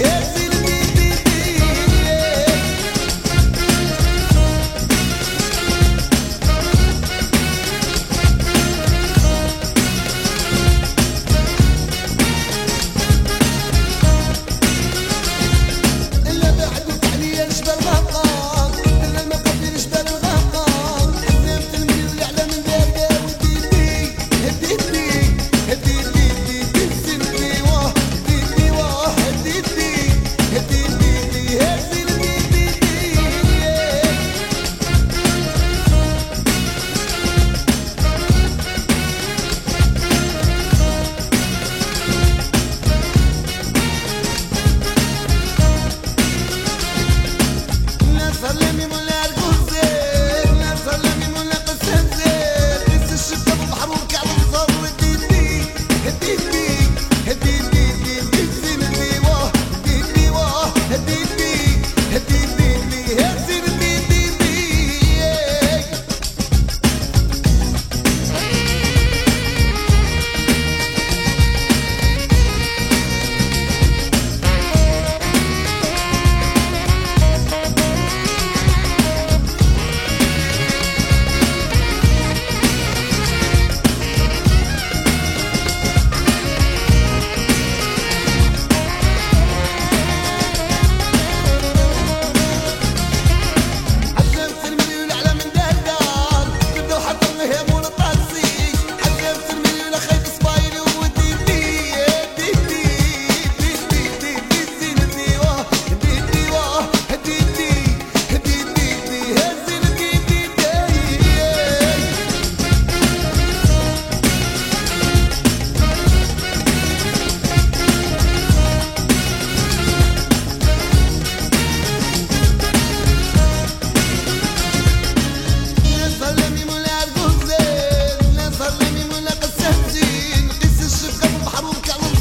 Yeah.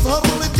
Normally